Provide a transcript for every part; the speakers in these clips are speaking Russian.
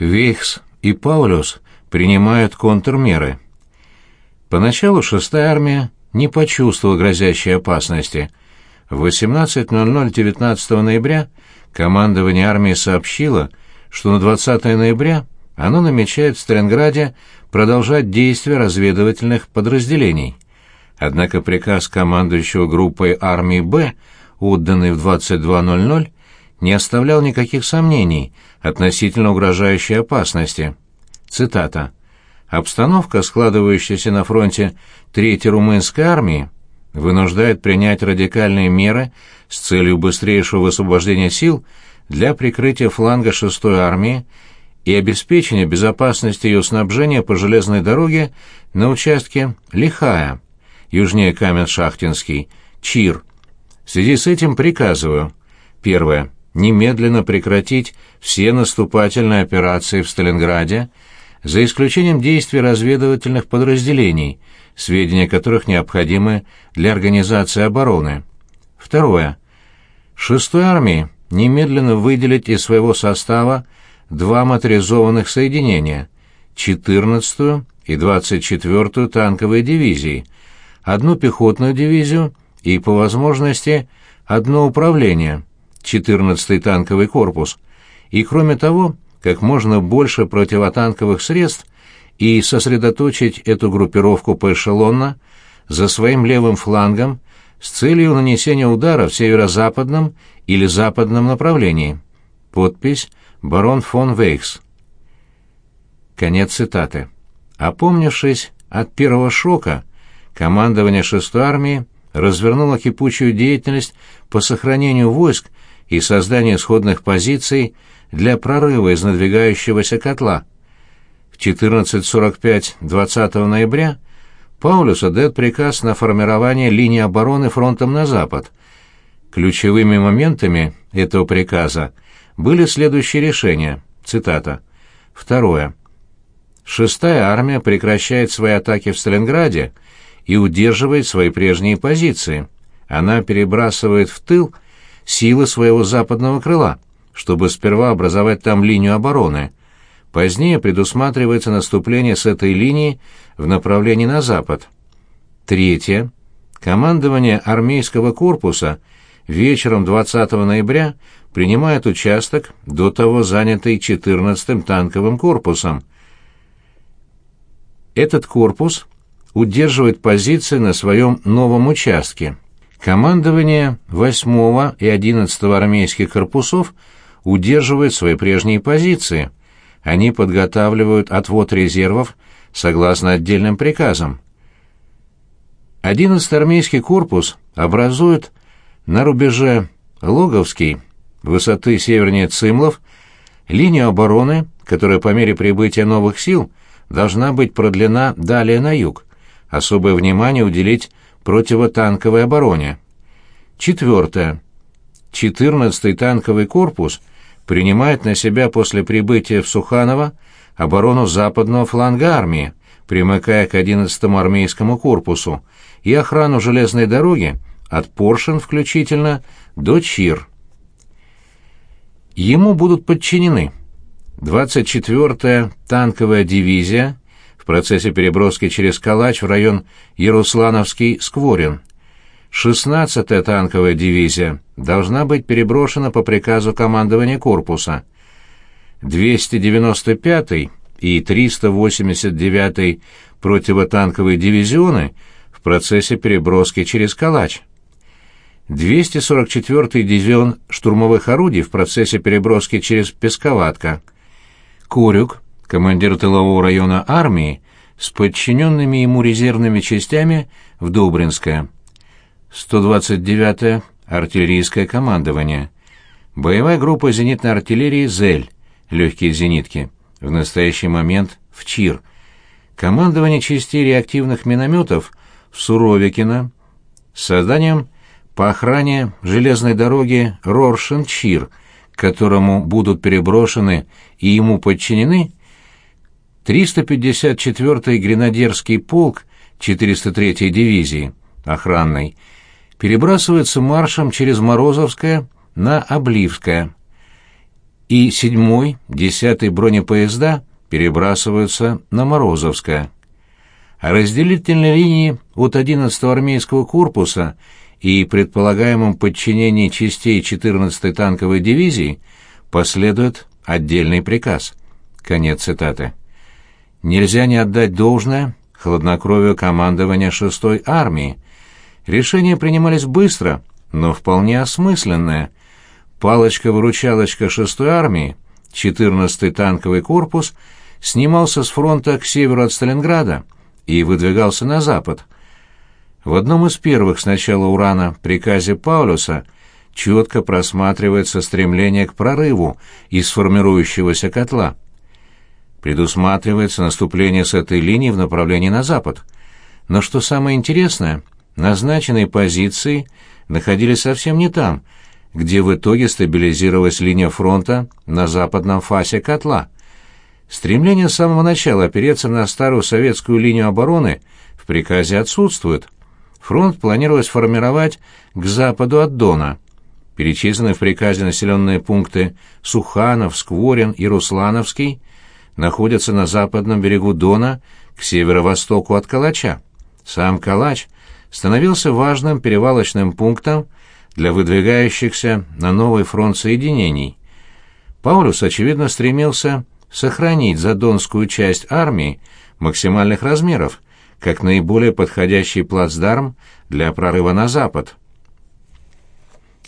Вейхс и Паулюс принимают контрмеры. Поначалу шестая армия не почувствовала грозящей опасности. В 18.00 19 ноября командование армии сообщило, что на 20 ноября оно намечает в Сталинграде продолжать действия разведывательных подразделений. Однако приказ командующего группой армии «Б», отданный в 22.00, не оставлял никаких сомнений относительно угрожающей опасности. Цитата. «Обстановка, складывающаяся на фронте Третьей румынской армии, вынуждает принять радикальные меры с целью быстрейшего высвобождения сил для прикрытия фланга 6-й армии и обеспечения безопасности ее снабжения по железной дороге на участке Лихая, южнее Камен-Шахтинский, Чир. В связи с этим приказываю. Первое немедленно прекратить все наступательные операции в Сталинграде, за исключением действий разведывательных подразделений, сведения которых необходимы для организации обороны. Второе. Шестой армии немедленно выделить из своего состава два моторизованных соединения, 14-ю и 24-ю танковые дивизии, одну пехотную дивизию и, по возможности, одно управление – 14-й танковый корпус, и, кроме того, как можно больше противотанковых средств и сосредоточить эту группировку поэшелонно за своим левым флангом с целью нанесения удара в северо-западном или западном направлении. Подпись «Барон фон Вейхс». Конец цитаты. Опомнившись от первого шока, командование 6-й армии развернуло кипучую деятельность по сохранению войск и создание сходных позиций для прорыва из надвигающегося котла. В 14.45 20 ноября Паулюс отдает приказ на формирование линии обороны фронтом на запад. Ключевыми моментами этого приказа были следующие решения. Цитата. Второе. Шестая армия прекращает свои атаки в Сталинграде и удерживает свои прежние позиции. Она перебрасывает в тыл силы своего западного крыла, чтобы сперва образовать там линию обороны. Позднее предусматривается наступление с этой линии в направлении на запад. Третье. Командование армейского корпуса вечером 20 ноября принимает участок, до того занятый 14-м танковым корпусом. Этот корпус удерживает позиции на своем новом участке. Командование 8 и 11 армейских корпусов удерживает свои прежние позиции. Они подготавливают отвод резервов согласно отдельным приказам. 11 армейский корпус образует на рубеже Логовский, высоты севернее Цимлов, линию обороны, которая по мере прибытия новых сил должна быть продлена далее на юг. Особое внимание уделить противотанковой обороне. Четвертое. 14-й танковый корпус принимает на себя после прибытия в Суханово оборону западного фланга армии, примыкая к 11-му армейскому корпусу, и охрану железной дороги от Поршин включительно до Чир. Ему будут подчинены 24-я танковая дивизия, в процессе переброски через Калач в район Яруслановский-Скворин. 16-я танковая дивизия должна быть переброшена по приказу командования корпуса. 295-й и 389-й противотанковые дивизионы в процессе переброски через Калач. 244-й дивизион штурмовых орудий в процессе переброски через Песковатка. Курюк командир тылового района армии, с подчиненными ему резервными частями в Добринское. 129-е артиллерийское командование. Боевая группа зенитной артиллерии «Зель», легкие зенитки, в настоящий момент в ЧИР. Командование частей реактивных минометов в Суровикино с созданием по охране железной дороги Роршин-Чир, к которому будут переброшены и ему подчинены 354-й гренадерский полк 403-й дивизии, охранной, перебрасывается маршем через Морозовское на Обливское. и 7-й, 10-й бронепоезда перебрасываются на Морозовское. О разделительной линии от 11-го армейского корпуса и предполагаемом подчинении частей 14-й танковой дивизии последует отдельный приказ. Конец цитаты. Нельзя не отдать должное хладнокровию командования 6-й армии. Решения принимались быстро, но вполне осмысленное. Палочка-выручалочка 6-й армии, 14-й танковый корпус, снимался с фронта к северу от Сталинграда и выдвигался на запад. В одном из первых с начала Урана приказе Паулюса четко просматривается стремление к прорыву из формирующегося котла. Предусматривается наступление с этой линии в направлении на запад. Но что самое интересное, назначенные позиции находились совсем не там, где в итоге стабилизировалась линия фронта на западном фасе котла. Стремление с самого начала опереться на старую советскую линию обороны в приказе отсутствует. Фронт планировалось формировать к западу от Дона. Перечисленные в приказе населенные пункты Суханов, Скворин и Руслановский находятся на западном берегу Дона к северо-востоку от Калача. Сам Калач становился важным перевалочным пунктом для выдвигающихся на новый фронт соединений. Паулюс, очевидно, стремился сохранить задонскую часть армии максимальных размеров, как наиболее подходящий плацдарм для прорыва на запад.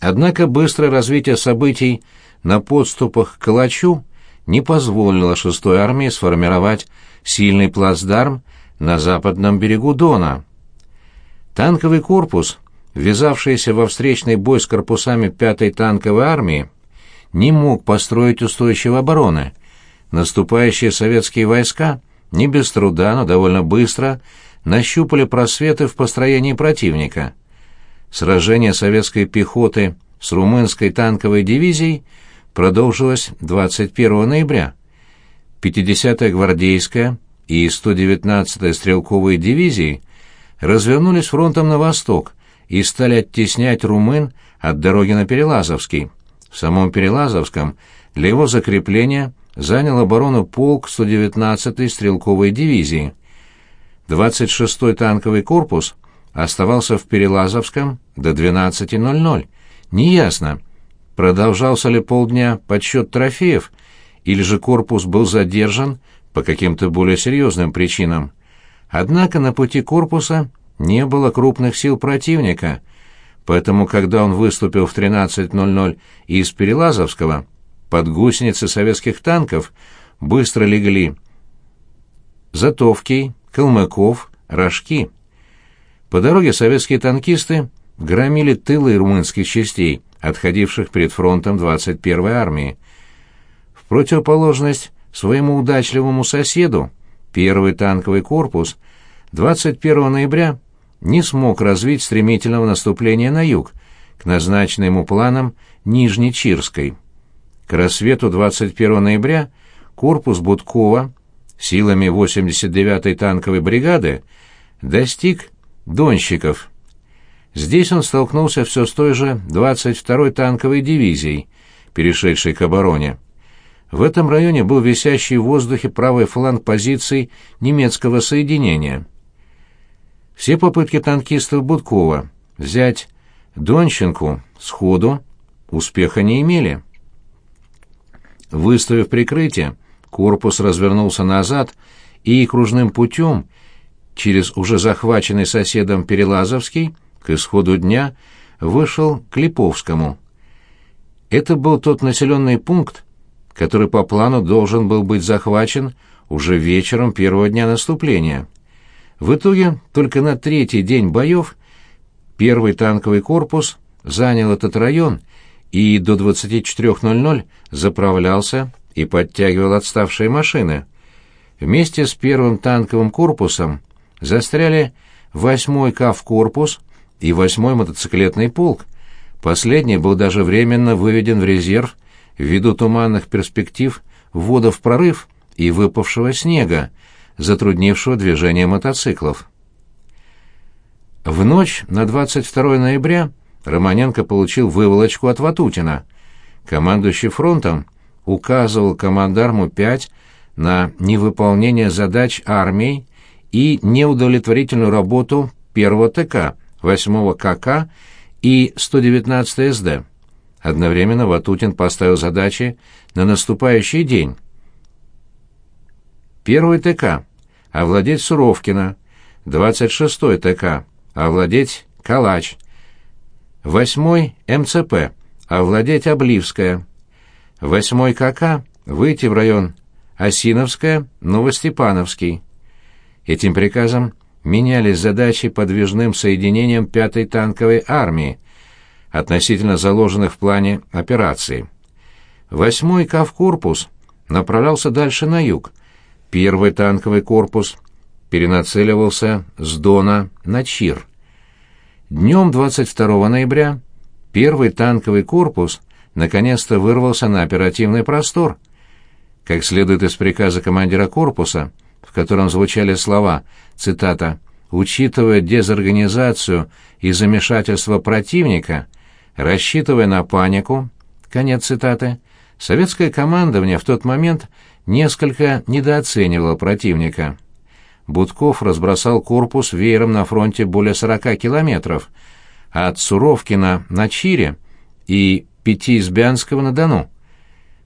Однако быстрое развитие событий на подступах к Калачу не позволило шестой армии сформировать сильный плацдарм на западном берегу Дона. Танковый корпус, ввязавшийся во встречный бой с корпусами пятой танковой армии, не мог построить устойчивой обороны. Наступающие советские войска не без труда, но довольно быстро нащупали просветы в построении противника. Сражение советской пехоты с румынской танковой дивизией – продолжилась 21 ноября. 50-я гвардейская и 119-я стрелковые дивизии развернулись фронтом на восток и стали оттеснять румын от дороги на Перелазовский. В самом Перелазовском для его закрепления занял оборону полк 119-й стрелковой дивизии. 26-й танковый корпус оставался в Перелазовском до 12.00. Неясно, Продолжался ли полдня подсчет трофеев, или же корпус был задержан по каким-то более серьезным причинам. Однако на пути корпуса не было крупных сил противника, поэтому, когда он выступил в 13.00 из Перелазовского, под гусеницы советских танков быстро легли Затовкий, Калмыков, Рожки. По дороге советские танкисты громили тылы румынских частей, отходивших перед фронтом 21-й армии. В противоположность своему удачливому соседу, первый танковый корпус 21 ноября не смог развить стремительного наступления на юг, к назначенным ему планам Нижнечирской. К рассвету 21 ноября корпус Будкова силами 89-й танковой бригады достиг Донщиков – Здесь он столкнулся все с той же 22-й танковой дивизией, перешедшей к обороне. В этом районе был висящий в воздухе правый фланг позиций немецкого соединения. Все попытки танкистов Будкова взять Донченку сходу успеха не имели. Выставив прикрытие, корпус развернулся назад и кружным путем через уже захваченный соседом Перелазовский к исходу дня вышел к Липовскому. Это был тот населенный пункт, который по плану должен был быть захвачен уже вечером первого дня наступления. В итоге только на третий день боев первый танковый корпус занял этот район и до 24.00 заправлялся и подтягивал отставшие машины. Вместе с первым танковым корпусом застряли 8-й КАВ-корпус и восьмой мотоциклетный полк. Последний был даже временно выведен в резерв ввиду туманных перспектив ввода в прорыв и выпавшего снега, затруднившего движение мотоциклов. В ночь на 22 ноября Романенко получил выволочку от Ватутина. Командующий фронтом указывал командарму 5 на невыполнение задач армии и неудовлетворительную работу 1 ТК, 8 КК и 119 СД. Одновременно Ватутин поставил задачи на наступающий день. Первый ТК – овладеть Суровкино, 26-й ТК – овладеть Калач, 8-й МЦП – овладеть Обливское, 8-й КК – выйти в район Осиновское, Новостепановский. Этим приказом менялись задачи подвижным соединением 5-й танковой армии, относительно заложенных в плане операции. 8-й Кавкорпус направлялся дальше на юг, Первый танковый корпус перенацеливался с Дона на Чир. Днем 22 ноября первый танковый корпус наконец-то вырвался на оперативный простор. Как следует из приказа командира корпуса, в котором звучали слова, цитата, «учитывая дезорганизацию и замешательство противника, рассчитывая на панику», конец цитаты, советское командование в тот момент несколько недооценивало противника. Будков разбросал корпус веером на фронте более 40 километров, а от Суровкина на Чире и Пяти на Дону.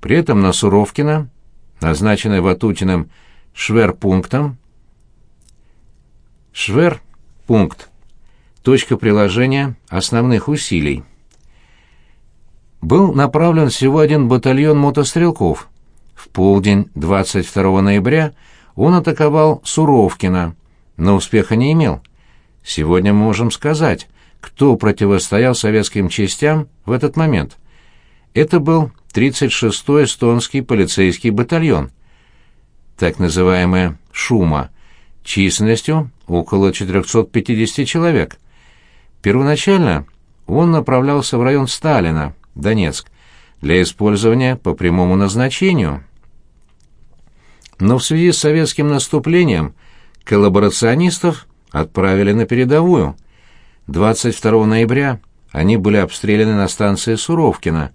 При этом на Суровкина, назначенный Ватутиным шверпунктом, шверпункт, точка приложения основных усилий, был направлен всего один батальон мотострелков, в полдень 22 ноября он атаковал Суровкина, но успеха не имел. Сегодня мы можем сказать, кто противостоял советским частям в этот момент. Это был 36-й эстонский полицейский батальон, так называемая «Шума», численностью около 450 человек. Первоначально он направлялся в район Сталина, Донецк, для использования по прямому назначению. Но в связи с советским наступлением коллаборационистов отправили на передовую. 22 ноября они были обстреляны на станции Суровкина,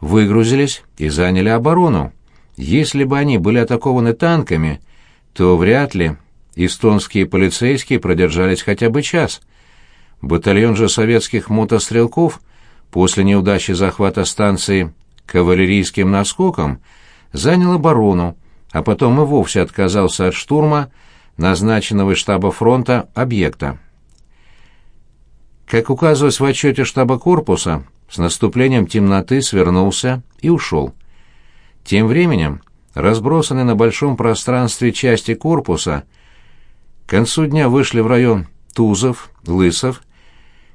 выгрузились и заняли оборону. Если бы они были атакованы танками, то вряд ли эстонские полицейские продержались хотя бы час. Батальон же советских мотострелков после неудачи захвата станции кавалерийским наскоком занял оборону, а потом и вовсе отказался от штурма назначенного штаба фронта объекта. Как указывалось в отчете штаба корпуса, с наступлением темноты свернулся и ушел. Тем временем, разбросанные на большом пространстве части корпуса, к концу дня вышли в район Тузов, Лысов,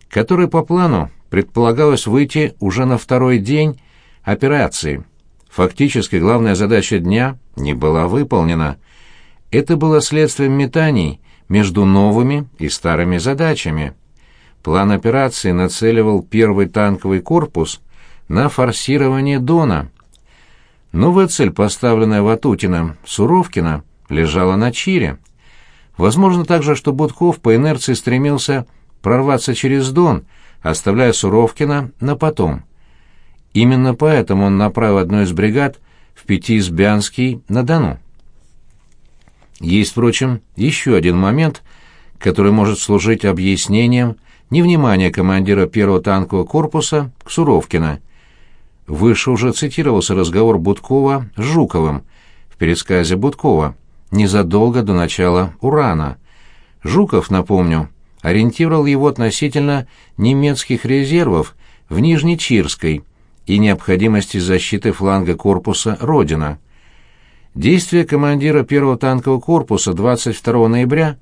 который по плану предполагалось выйти уже на второй день операции. Фактически главная задача дня не была выполнена. Это было следствием метаний между новыми и старыми задачами. План операции нацеливал первый танковый корпус на форсирование Дона. Новая цель, поставленная Ватутиным, Суровкина, лежала на Чире. Возможно также, что Будков по инерции стремился прорваться через Дон, оставляя Суровкина на потом. Именно поэтому он направил одну из бригад в Пятиизбянский на Дону. Есть, впрочем, еще один момент, который может служить объяснением невнимания командира первого танкового корпуса к Суровкина. Выше уже цитировался разговор Будкова с Жуковым в пересказе Будкова незадолго до начала «Урана». Жуков, напомню, ориентировал его относительно немецких резервов в Нижнечирской, и необходимости защиты фланга корпуса «Родина». Действия командира первого танкового корпуса 22 ноября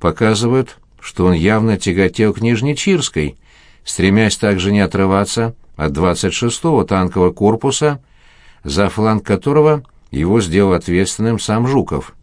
показывают, что он явно тяготел к Нижнечирской, стремясь также не отрываться от 26-го танкового корпуса, за фланг которого его сделал ответственным сам Жуков.